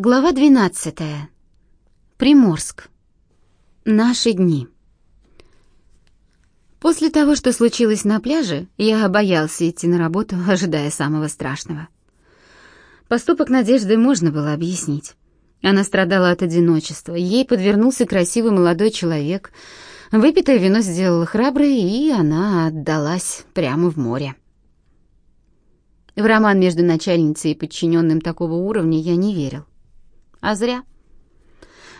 Глава 12. Приморск. Наши дни. После того, что случилось на пляже, я боялся идти на работу, ожидая самого страшного. Поступок Надежды можно было объяснить. Она страдала от одиночества, ей подвернулся красивый молодой человек. Выпитое вино сделало храброй, и она отдалась прямо в море. В роман между начальницей и подчиненным такого уровня я не верил. А зря.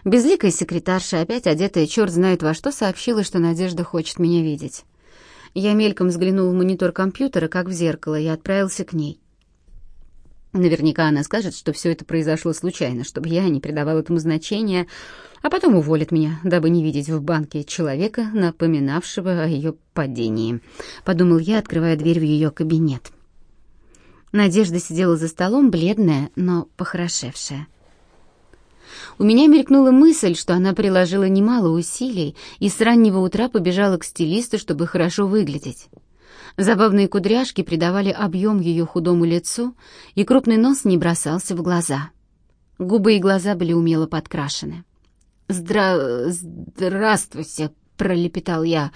Безликая секретарша, опять одетая черт знает во что, сообщила, что Надежда хочет меня видеть. Я мельком взглянул в монитор компьютера, как в зеркало, и отправился к ней. Наверняка она скажет, что все это произошло случайно, чтобы я не придавал этому значения, а потом уволит меня, дабы не видеть в банке человека, напоминавшего о ее падении. Подумал я, открывая дверь в ее кабинет. Надежда сидела за столом, бледная, но похорошевшая. У меня мелькнула мысль, что она приложила немало усилий и с раннего утра побежала к стилисту, чтобы хорошо выглядеть. Забавные кудряшки придавали объем ее худому лицу, и крупный нос не бросался в глаза. Губы и глаза были умело подкрашены. «Здра... здравствуйте», — пролепетал я.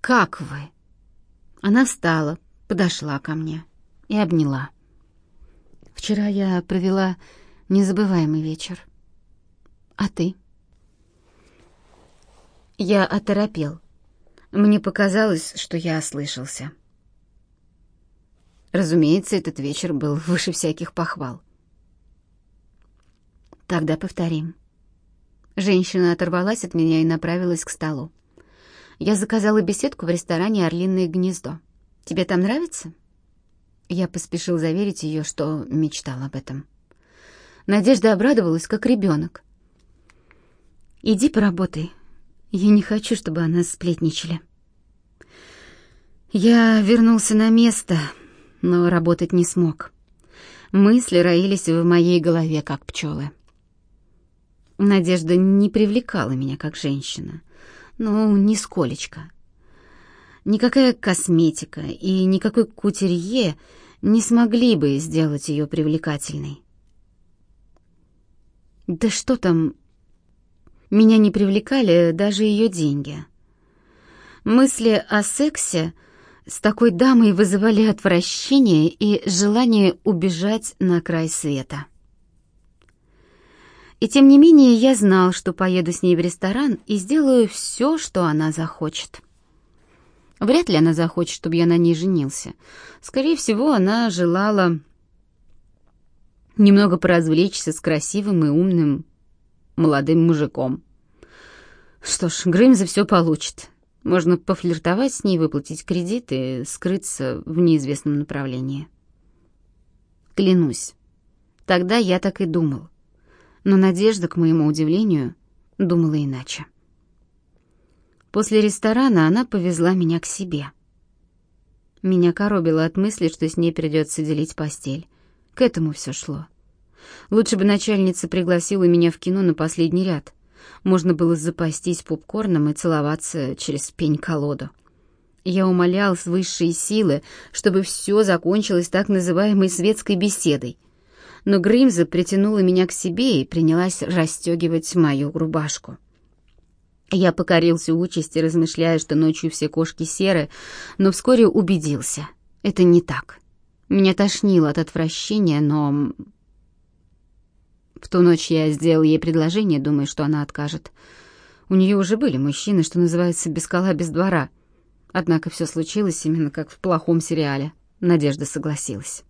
«Как вы?» Она встала, подошла ко мне и обняла. «Вчера я провела незабываемый вечер. А ты? Я оторопел. Мне показалось, что я ослышался. Разумеется, этот вечер был выше всяких похвал. Тогда повторим. Женщина оторвалась от меня и направилась к столу. Я заказала беседку в ресторане «Орлиное гнездо». Тебе там нравится? Я поспешил заверить ее, что мечтал об этом. Надежда обрадовалась, как ребенок. Иди поработай. Я не хочу, чтобы о нас сплетничали. Я вернулся на место, но работать не смог. Мысли роились в моей голове, как пчелы. Надежда не привлекала меня как женщина. Ну, нисколечко. Никакая косметика и никакой кутерье не смогли бы сделать ее привлекательной. Да что там меня не привлекали даже ее деньги. Мысли о сексе с такой дамой вызывали отвращение и желание убежать на край света. И тем не менее я знал, что поеду с ней в ресторан и сделаю все, что она захочет. Вряд ли она захочет, чтобы я на ней женился. Скорее всего, она желала немного поразвлечься с красивым и умным молодым мужиком. Что ж, Грым за все получит. Можно пофлиртовать с ней, выплатить кредит и скрыться в неизвестном направлении. Клянусь, тогда я так и думал. Но Надежда, к моему удивлению, думала иначе. После ресторана она повезла меня к себе. Меня коробило от мысли, что с ней придется делить постель. К этому все шло. Лучше бы начальница пригласила меня в кино на последний ряд. Можно было запастись попкорном и целоваться через пень-колоду. Я умолял с высшей силы, чтобы все закончилось так называемой светской беседой. Но Гримза притянула меня к себе и принялась расстегивать мою рубашку. Я покорился участи, размышляя, что ночью все кошки серы, но вскоре убедился. Это не так. Меня тошнило от отвращения, но в ту ночь я сделал ей предложение, думая, что она откажет. У нее уже были мужчины, что называется, без кола, без двора. Однако все случилось именно как в плохом сериале. Надежда согласилась.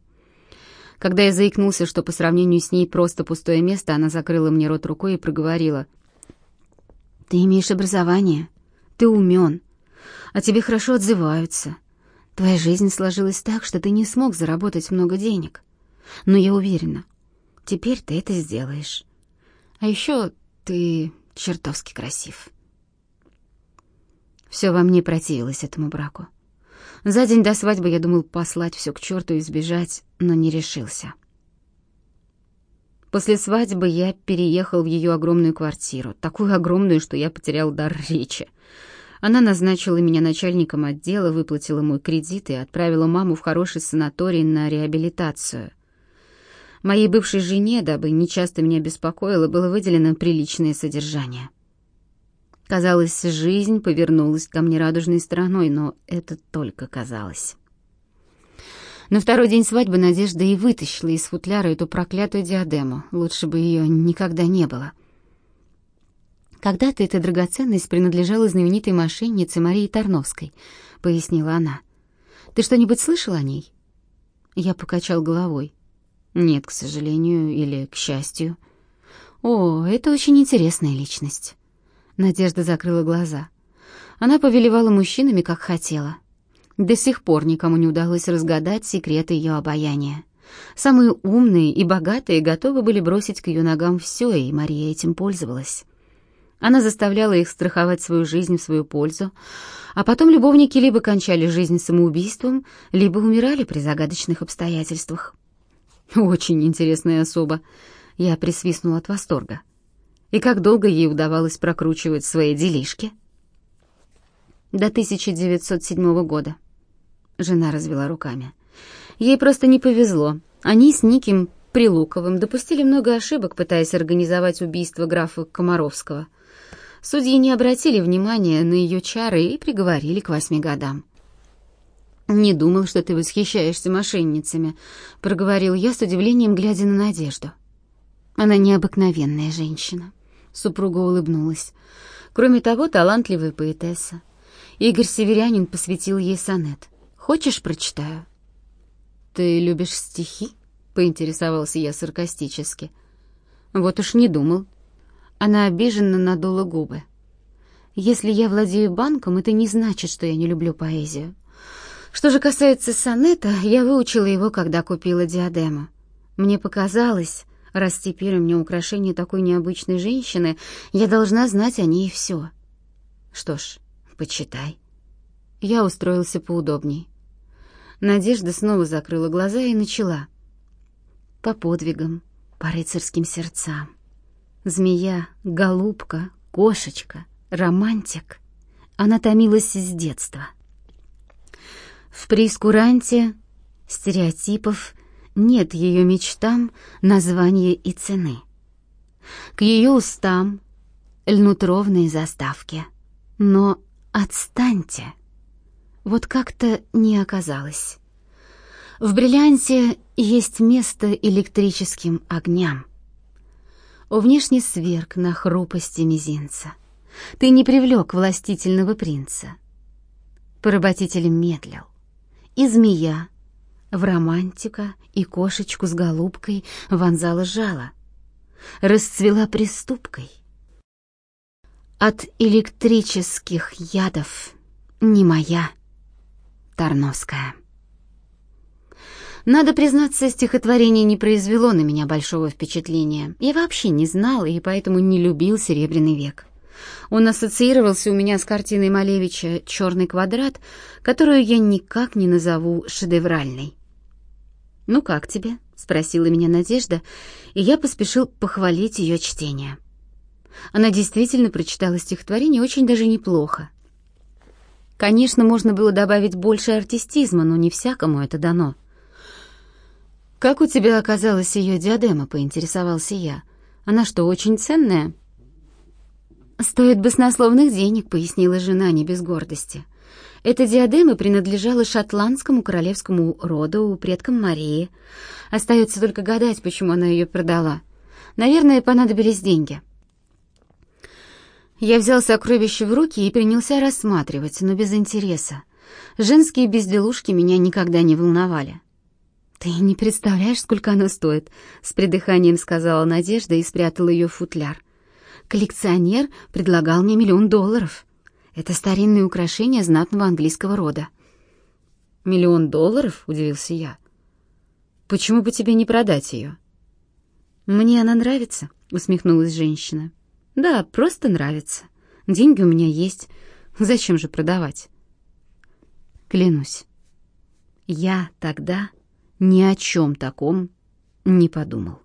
Когда я заикнулся, что по сравнению с ней просто пустое место, она закрыла мне рот рукой и проговорила. «Ты имеешь образование, ты умен, а тебе хорошо отзываются. Твоя жизнь сложилась так, что ты не смог заработать много денег. Но я уверена, Теперь ты это сделаешь. А еще ты чертовски красив. Все во мне противилось этому браку. За день до свадьбы я думал послать все к черту и сбежать, но не решился. После свадьбы я переехал в ее огромную квартиру, такую огромную, что я потерял дар речи. Она назначила меня начальником отдела, выплатила мой кредит и отправила маму в хороший санаторий на реабилитацию. Моей бывшей жене, дабы нечасто меня беспокоило, было выделено приличное содержание. Казалось, жизнь повернулась ко мне радужной стороной, но это только казалось. На второй день свадьбы Надежда и вытащила из футляра эту проклятую диадему. Лучше бы ее никогда не было. «Когда-то эта драгоценность принадлежала знаменитой мошеннице Марии Тарновской», — пояснила она. «Ты что-нибудь слышал о ней?» Я покачал головой. «Нет, к сожалению, или к счастью». «О, это очень интересная личность». Надежда закрыла глаза. Она повелевала мужчинами, как хотела. До сих пор никому не удалось разгадать секреты ее обаяния. Самые умные и богатые готовы были бросить к ее ногам все, и Мария этим пользовалась. Она заставляла их страховать свою жизнь в свою пользу, а потом любовники либо кончали жизнь самоубийством, либо умирали при загадочных обстоятельствах. Очень интересная особа. Я присвистнула от восторга. И как долго ей удавалось прокручивать свои делишки? До 1907 года. Жена развела руками. Ей просто не повезло. Они с Никим Прилуковым допустили много ошибок, пытаясь организовать убийство графа Комаровского. Судьи не обратили внимания на ее чары и приговорили к восьми годам. «Не думал, что ты восхищаешься мошенницами», — проговорил я с удивлением, глядя на Надежду. Она необыкновенная женщина. Супруга улыбнулась. Кроме того, талантливая поэтесса. Игорь Северянин посвятил ей сонет. «Хочешь, прочитаю?» «Ты любишь стихи?» — поинтересовался я саркастически. «Вот уж не думал». Она обиженно надула губы. «Если я владею банком, это не значит, что я не люблю поэзию. Что же касается сонета, я выучила его, когда купила диадему. Мне показалось, Раз теперь у меня украшение такой необычной женщины, я должна знать о ней все. Что ж, почитай. Я устроился поудобней. Надежда снова закрыла глаза и начала. По подвигам, по рыцарским сердцам. Змея, голубка, кошечка, романтик. Она томилась с детства. В прескуранте стереотипов нет ее мечтам названия и цены. К ее устам льнут ровные заставки. Но отстаньте. Вот как-то не оказалось. В бриллианте есть место электрическим огням. О внешний сверг на хрупости мизинца. Ты не привлек властительного принца. Поработитель медлил. И змея в романтика и кошечку с голубкой вонзала жало. Расцвела приступкой. От электрических ядов не моя Тарновская. Надо признаться, стихотворение не произвело на меня большого впечатления. Я вообще не знал и поэтому не любил «Серебряный век». Он ассоциировался у меня с картиной Малевича «Черный квадрат», которую я никак не назову шедевральной. «Ну как тебе?» — спросила меня Надежда, и я поспешил похвалить ее чтение. Она действительно прочитала стихотворение очень даже неплохо. Конечно, можно было добавить больше артистизма, но не всякому это дано. «Как у тебя оказалась ее диадема?» — поинтересовался я. «Она что, очень ценная?» «Стоит баснословных денег», — пояснила жена не без гордости. Эта диадема принадлежала шотландскому королевскому роду, предкам Марии. Остается только гадать, почему она ее продала. Наверное, понадобились деньги. Я взял сокровище в руки и принялся рассматривать, но без интереса. Женские безделушки меня никогда не волновали. «Ты не представляешь, сколько оно стоит», — с придыханием сказала Надежда и спрятала ее в футляр. «Коллекционер предлагал мне миллион долларов». Это старинное украшение знатного английского рода. «Миллион долларов?» — удивился я. «Почему бы тебе не продать ее?» «Мне она нравится», — усмехнулась женщина. «Да, просто нравится. Деньги у меня есть. Зачем же продавать?» Клянусь, я тогда ни о чем таком не подумал.